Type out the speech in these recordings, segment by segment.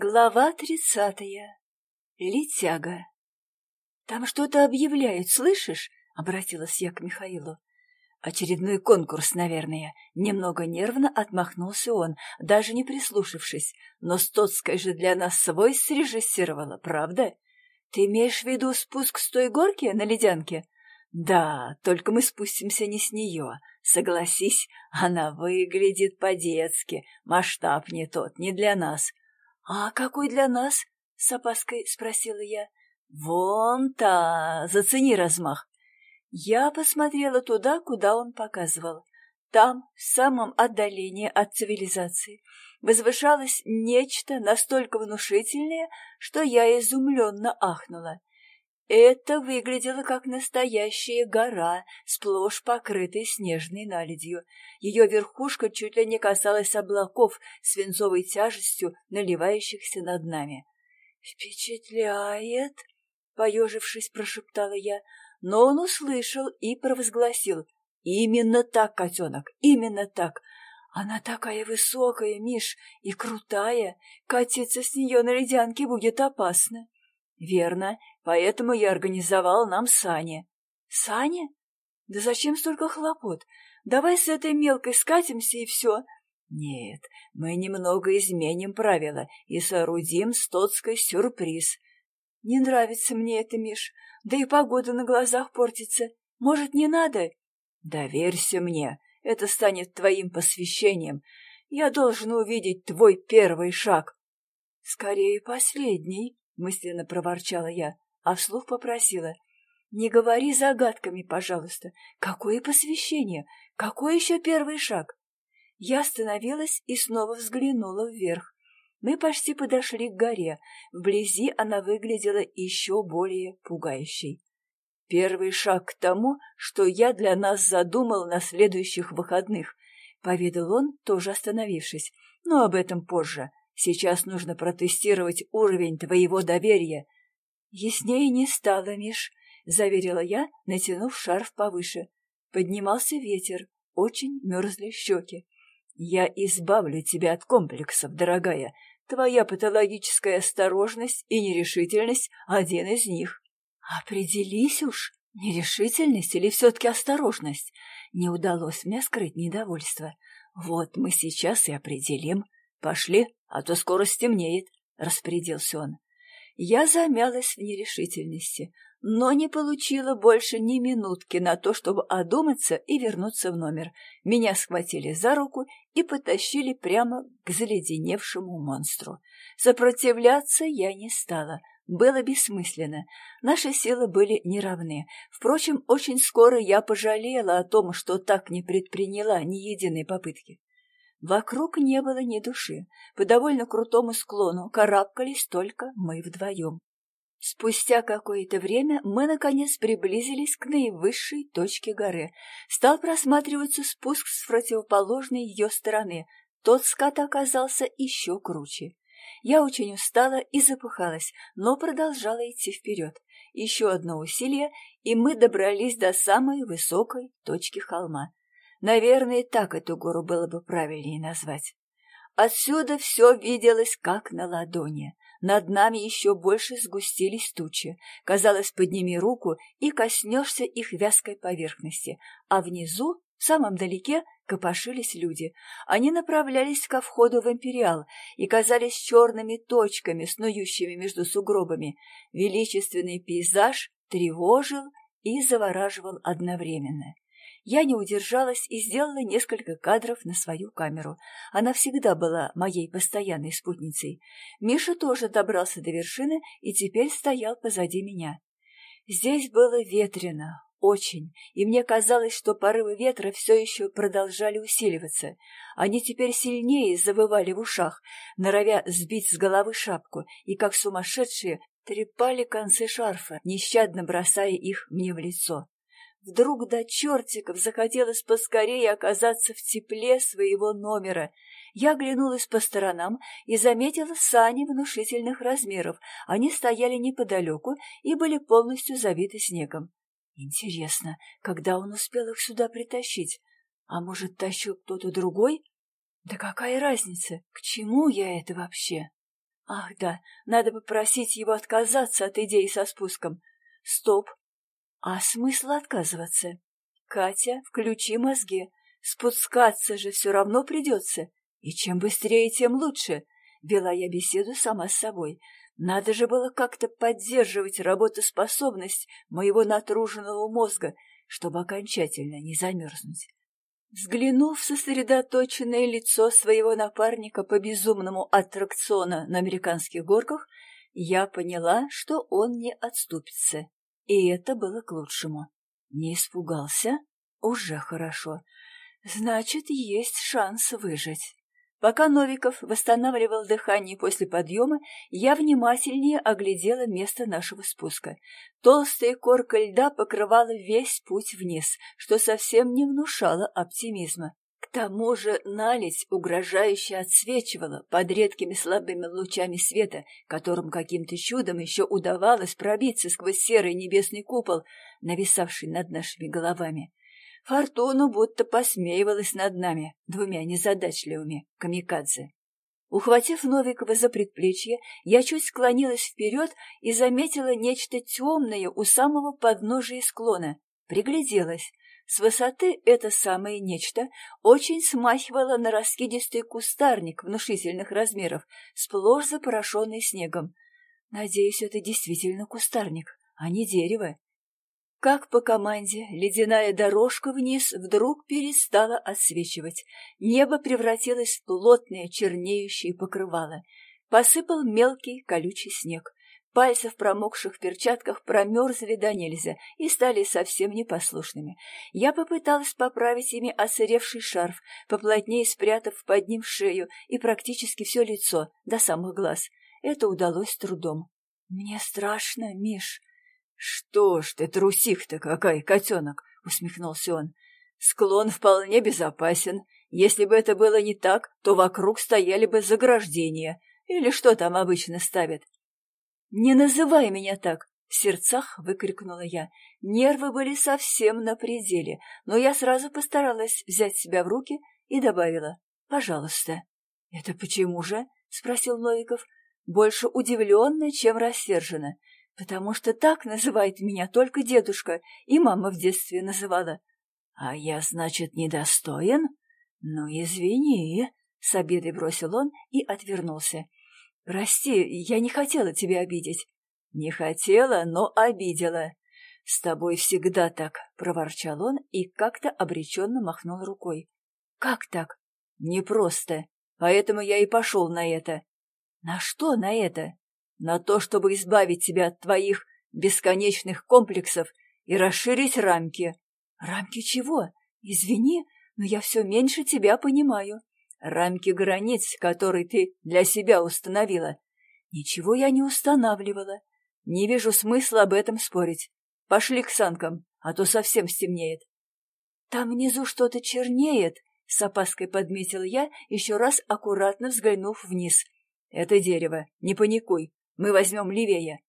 Глава тридцатая. Летяга. «Там что-то объявляют, слышишь?» — обратилась я к Михаилу. Очередной конкурс, наверное. Немного нервно отмахнулся он, даже не прислушавшись. Но Стоцкая же для нас свой срежиссировала, правда? Ты имеешь в виду спуск с той горки на ледянке? Да, только мы спустимся не с нее. Согласись, она выглядит по-детски. Масштаб не тот, не для нас. «А какой для нас?» — с опаской спросила я. «Вон та! Зацени размах!» Я посмотрела туда, куда он показывал. Там, в самом отдалении от цивилизации, возвышалось нечто настолько внушительное, что я изумленно ахнула. Это выглядело как настоящая гора, сплошь покрытая снежной наледью. Ее верхушка чуть ли не касалась облаков свинцовой тяжестью, наливающихся над нами. «Впечатляет!» — поежившись, прошептала я, но он услышал и провозгласил. «Именно так, котенок, именно так!» Она такая высокая, Миш, и крутая. Катиться с нее на ледянке будет опасно. Верно, поэтому я организовал нам сани. Сани? Да зачем столько хлопот? Давай с этой мелкой скатимся и все. Нет, мы немного изменим правила и соорудим стотской сюрприз. Не нравится мне это, Миш, да и погода на глазах портится. Может, не надо? Доверься мне, это станет твоим посвящением. Я должен увидеть твой первый шаг. Скорее, последний мысленно проворчала я, а вслух попросила. «Не говори загадками, пожалуйста. Какое посвящение? Какой еще первый шаг?» Я остановилась и снова взглянула вверх. Мы почти подошли к горе. Вблизи она выглядела еще более пугающей. «Первый шаг к тому, что я для нас задумал на следующих выходных», — поведал он, тоже остановившись. «Но об этом позже. Сейчас нужно протестировать уровень твоего доверия. Яснее не стало, Миш, — заверила я, натянув шарф повыше. Поднимался ветер, очень мерзли щеки. Я избавлю тебя от комплексов, дорогая. Твоя патологическая осторожность и нерешительность — один из них. Определись уж, нерешительность или все-таки осторожность. Не удалось мне скрыть недовольство. Вот мы сейчас и определим. Пошли, а то скоро стемнеет, — распорядился он. Я замялась в нерешительности, но не получила больше ни минутки на то, чтобы одуматься и вернуться в номер. Меня схватили за руку и потащили прямо к заледеневшему монстру. Сопротивляться я не стала. Было бессмысленно. Наши силы были неравны. Впрочем, очень скоро я пожалела о том, что так не предприняла ни единой попытки. Вокруг не было ни души. По довольно крутому склону карабкались только мы вдвоем. Спустя какое-то время мы, наконец, приблизились к наивысшей точке горы. Стал просматриваться спуск с противоположной ее стороны. Тот скат оказался еще круче. Я очень устала и запыхалась, но продолжала идти вперед. Еще одно усилие, и мы добрались до самой высокой точки холма. Наверное, так эту гору было бы правильнее назвать. Отсюда все виделось как на ладони. Над нами еще больше сгустились тучи. Казалось, подними руку и коснешься их вязкой поверхности. А внизу, в самом далеке, копошились люди. Они направлялись ко входу в Империал и казались черными точками, снующими между сугробами. Величественный пейзаж тревожил и завораживал одновременно. Я не удержалась и сделала несколько кадров на свою камеру. Она всегда была моей постоянной спутницей. Миша тоже добрался до вершины и теперь стоял позади меня. Здесь было ветрено, очень, и мне казалось, что порывы ветра все еще продолжали усиливаться. Они теперь сильнее завывали в ушах, норовя сбить с головы шапку, и, как сумасшедшие, трепали концы шарфа, нещадно бросая их мне в лицо. Вдруг до чертиков захотелось поскорее оказаться в тепле своего номера. Я оглянулась по сторонам и заметила сани внушительных размеров. Они стояли неподалеку и были полностью завиты снегом. Интересно, когда он успел их сюда притащить? А может, тащил кто-то другой? Да какая разница? К чему я это вообще? Ах да, надо попросить его отказаться от идеи со спуском. Стоп. А смысл отказываться? Катя, включи мозги. Спускаться же все равно придется. И чем быстрее, тем лучше. Вела я беседу сама с собой. Надо же было как-то поддерживать работоспособность моего натруженного мозга, чтобы окончательно не замерзнуть. Взглянув в сосредоточенное лицо своего напарника по безумному аттракциона на американских горках, я поняла, что он не отступится. И это было к лучшему. Не испугался? Уже хорошо. Значит, есть шанс выжить. Пока Новиков восстанавливал дыхание после подъема, я внимательнее оглядела место нашего спуска. Толстая корка льда покрывала весь путь вниз, что совсем не внушало оптимизма. Тому же наледь угрожающе отсвечивала под редкими слабыми лучами света, которым каким-то чудом еще удавалось пробиться сквозь серый небесный купол, нависавший над нашими головами. Фортуна будто посмеивалась над нами, двумя незадачливыми камикадзе. Ухватив Новикова за предплечье, я чуть склонилась вперед и заметила нечто темное у самого подножия склона. Пригляделась. С высоты это самое нечто очень смахивало на раскидистый кустарник внушительных размеров, сплошь запорошенный снегом. Надеюсь, это действительно кустарник, а не дерево. Как по команде, ледяная дорожка вниз вдруг перестала отсвечивать. Небо превратилось в плотное чернеющее покрывало. Посыпал мелкий колючий снег. Пальцы в промокших перчатках промерзли до нельзя и стали совсем непослушными. Я попыталась поправить ими осыревший шарф, поплотнее спрятав под ним шею и практически все лицо, до самых глаз. Это удалось с трудом. «Мне страшно, Миш», «Что ж ты, трусих-то какая, котенок!» — усмехнулся он. «Склон вполне безопасен. Если бы это было не так, то вокруг стояли бы заграждения. Или что там обычно ставят?» «Не называй меня так!» — в сердцах выкрикнула я. Нервы были совсем на пределе, но я сразу постаралась взять себя в руки и добавила «пожалуйста». «Это почему же?» — спросил Новиков, больше удивленно, чем рассерженно потому что так называет меня только дедушка, и мама в детстве называла. А я, значит, недостоин? Ну, извини, — с обидой бросил он и отвернулся. Прости, я не хотела тебя обидеть. Не хотела, но обидела. С тобой всегда так, — проворчал он и как-то обреченно махнул рукой. Как так? Непросто. Поэтому я и пошел на это. На что на это? на то, чтобы избавить тебя от твоих бесконечных комплексов и расширить рамки. Рамки чего? Извини, но я все меньше тебя понимаю. Рамки границ, которые ты для себя установила. Ничего я не устанавливала. Не вижу смысла об этом спорить. Пошли к санкам, а то совсем стемнеет. Там внизу что-то чернеет, с опаской подметил я, еще раз аккуратно взглянув вниз. Это дерево, не паникуй, мы возьмем левее.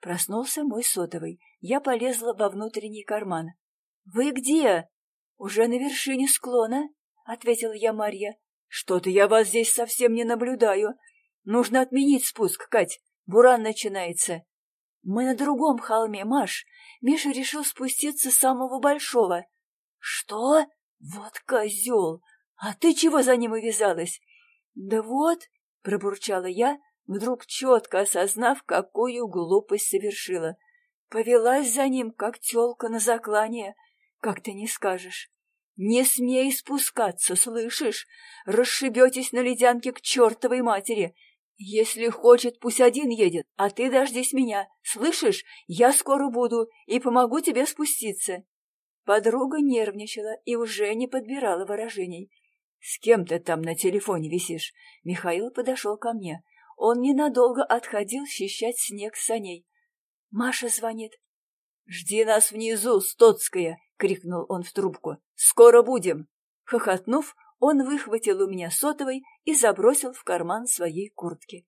Проснулся мой сотовый. Я полезла во внутренний карман. «Вы где?» «Уже на вершине склона», — ответила я Марья. «Что-то я вас здесь совсем не наблюдаю. Нужно отменить спуск, Кать. Буран начинается». «Мы на другом холме, Маш. Миша решил спуститься с самого большого». «Что? Вот козел! А ты чего за ним увязалась?» «Да вот», — пробурчала я, вдруг четко осознав, какую глупость совершила. Повелась за ним, как телка на заклание, как ты не скажешь. Не смей спускаться, слышишь? Расшибетесь на ледянке к чертовой матери. Если хочет, пусть один едет, а ты дождись меня. Слышишь? Я скоро буду и помогу тебе спуститься. Подруга нервничала и уже не подбирала выражений. — С кем ты там на телефоне висишь? Михаил подошел ко мне. Он ненадолго отходил счищать снег с саней. Маша звонит. «Жди нас внизу, Стоцкая!» — крикнул он в трубку. «Скоро будем!» Хохотнув, он выхватил у меня сотовый и забросил в карман своей куртки.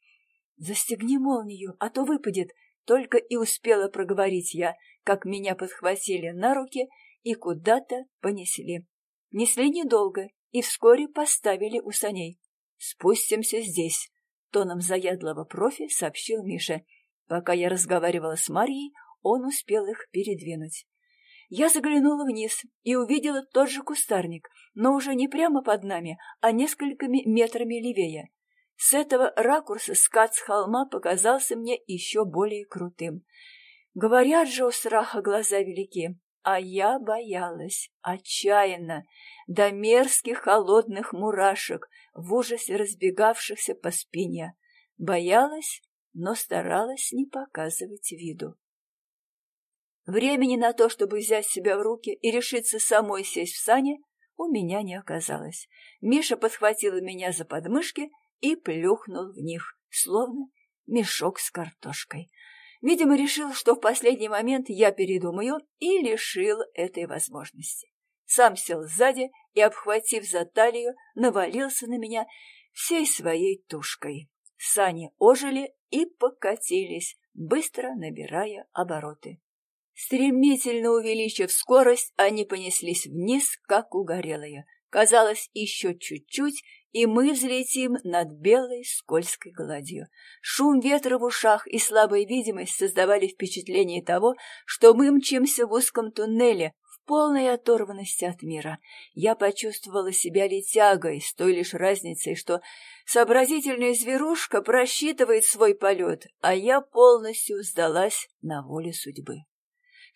«Застегни молнию, а то выпадет!» Только и успела проговорить я, как меня подхватили на руки и куда-то понесли. Несли недолго и вскоре поставили у саней. «Спустимся здесь», тоном заядлого профи сообщил Миша. Пока я разговаривала с Марьей, он успел их передвинуть. Я заглянула вниз и увидела тот же кустарник, но уже не прямо под нами, а несколькими метрами левее. С этого ракурса скат с холма показался мне еще более крутым. Говорят же у страха глаза велики, а я боялась, отчаянно, до мерзких холодных мурашек, в ужасе разбегавшихся по спине. Боялась, но старалась не показывать виду. Времени на то, чтобы взять себя в руки и решиться самой сесть в сане, у меня не оказалось. Миша подхватила меня за подмышки и плюхнул в них, словно мешок с картошкой. Видимо, решил, что в последний момент я передумаю, и лишил этой возможности. Сам сел сзади и, обхватив за талию, навалился на меня всей своей тушкой. Сани ожили и покатились, быстро набирая обороты. Стремительно увеличив скорость, они понеслись вниз, как угорелые. Казалось, еще чуть-чуть, и мы взлетим над белой скользкой гладью. Шум ветра в ушах и слабая видимость создавали впечатление того, что мы мчимся в узком туннеле, в полной оторванности от мира. Я почувствовала себя летягой, с той лишь разницей, что сообразительная зверушка просчитывает свой полет, а я полностью сдалась на воле судьбы.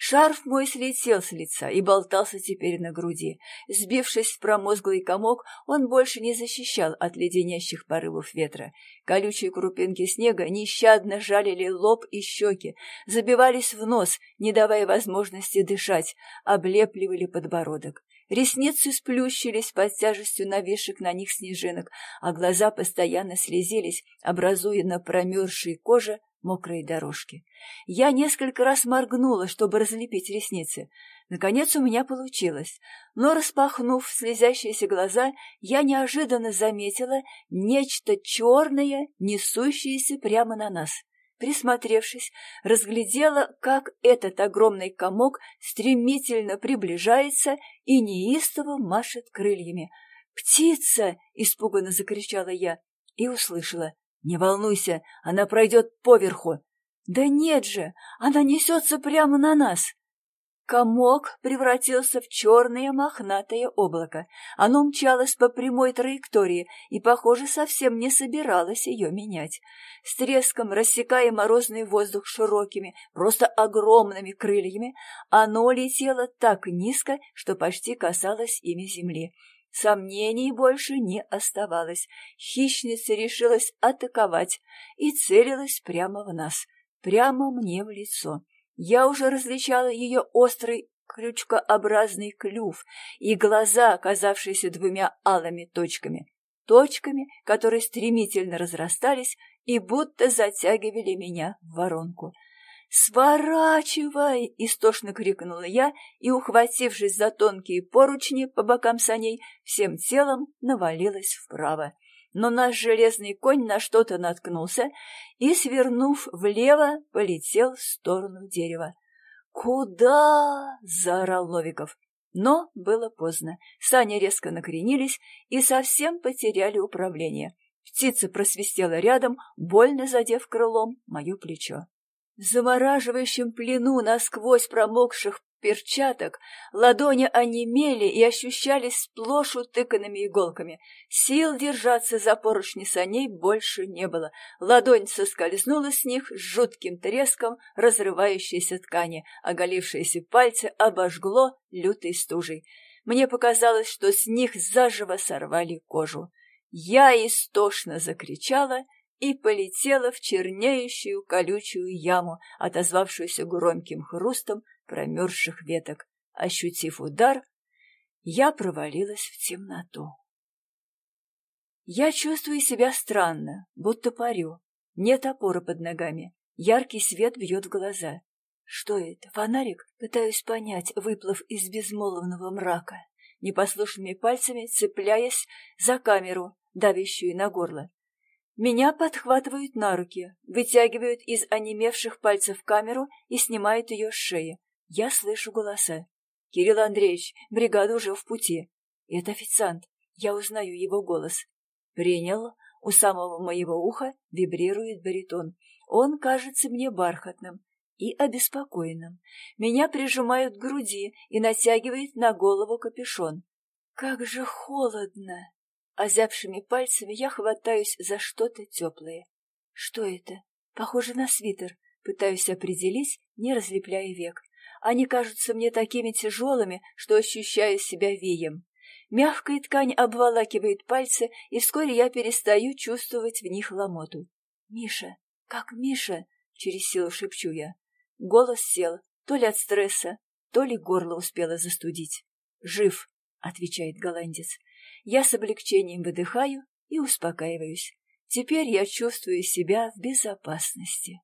Шарф мой слетел с лица и болтался теперь на груди. Сбившись в промозглый комок, он больше не защищал от леденящих порывов ветра. Колючие крупинки снега нещадно жалили лоб и щеки, забивались в нос, не давая возможности дышать, облепливали подбородок. Ресницы сплющились под тяжестью нависших на них снежинок, а глаза постоянно слезились, образуя на промерзшей коже мокрые дорожки. Я несколько раз моргнула, чтобы разлепить ресницы. Наконец у меня получилось, но, распахнув слезящиеся глаза, я неожиданно заметила нечто черное, несущееся прямо на нас. Присмотревшись, разглядела, как этот огромный комок стремительно приближается и неистово машет крыльями. «Птица!» — испуганно закричала я и услышала. «Не волнуйся, она пройдет поверху». «Да нет же, она несется прямо на нас!» Комок превратился в черное мохнатое облако. Оно мчалось по прямой траектории и, похоже, совсем не собиралось ее менять. С треском, рассекая морозный воздух широкими, просто огромными крыльями, оно летело так низко, что почти касалось ими земли. Сомнений больше не оставалось. Хищница решилась атаковать и целилась прямо в нас, прямо мне в лицо. Я уже различала ее острый крючкообразный клюв и глаза, оказавшиеся двумя алыми точками. Точками, которые стремительно разрастались и будто затягивали меня в воронку. «Сворачивай!» — истошно крикнула я и, ухватившись за тонкие поручни по бокам саней, всем телом навалилась вправо но наш железный конь на что-то наткнулся и, свернув влево, полетел в сторону дерева. «Куда?» — заорал Новиков. Но было поздно. Сани резко накренились и совсем потеряли управление. Птица просвистела рядом, больно задев крылом мое плечо. В замораживающем плену насквозь промокших перчаток, ладони онемели и ощущались сплошь утыканными иголками. Сил держаться за поручни саней больше не было. Ладонь соскользнула с них с жутким треском разрывающейся ткани, оголившиеся пальцы обожгло лютой стужей. Мне показалось, что с них заживо сорвали кожу. Я истошно закричала и полетела в чернеющую колючую яму, отозвавшуюся громким хрустом промерзших веток. Ощутив удар, я провалилась в темноту. Я чувствую себя странно, будто парю. Нет опоры под ногами. Яркий свет бьет в глаза. Что это, фонарик? Пытаюсь понять, выплыв из безмолвного мрака, непослушными пальцами цепляясь за камеру, давящую на горло. Меня подхватывают на руки, вытягивают из онемевших пальцев камеру и снимают ее с шеи. Я слышу голоса. «Кирилл Андреевич, бригада уже в пути». Это официант. Я узнаю его голос. «Принял». У самого моего уха вибрирует баритон. Он кажется мне бархатным и обеспокоенным. Меня прижимают к груди и натягивает на голову капюшон. Как же холодно! Озябшими пальцами я хватаюсь за что-то теплое. Что это? Похоже на свитер. Пытаюсь определить, не разлепляя век. Они кажутся мне такими тяжелыми, что ощущаю себя веем. Мягкая ткань обволакивает пальцы, и вскоре я перестаю чувствовать в них ломоту. «Миша! Как Миша!» — через силу шепчу я. Голос сел, то ли от стресса, то ли горло успело застудить. «Жив!» — отвечает голландец. Я с облегчением выдыхаю и успокаиваюсь. Теперь я чувствую себя в безопасности.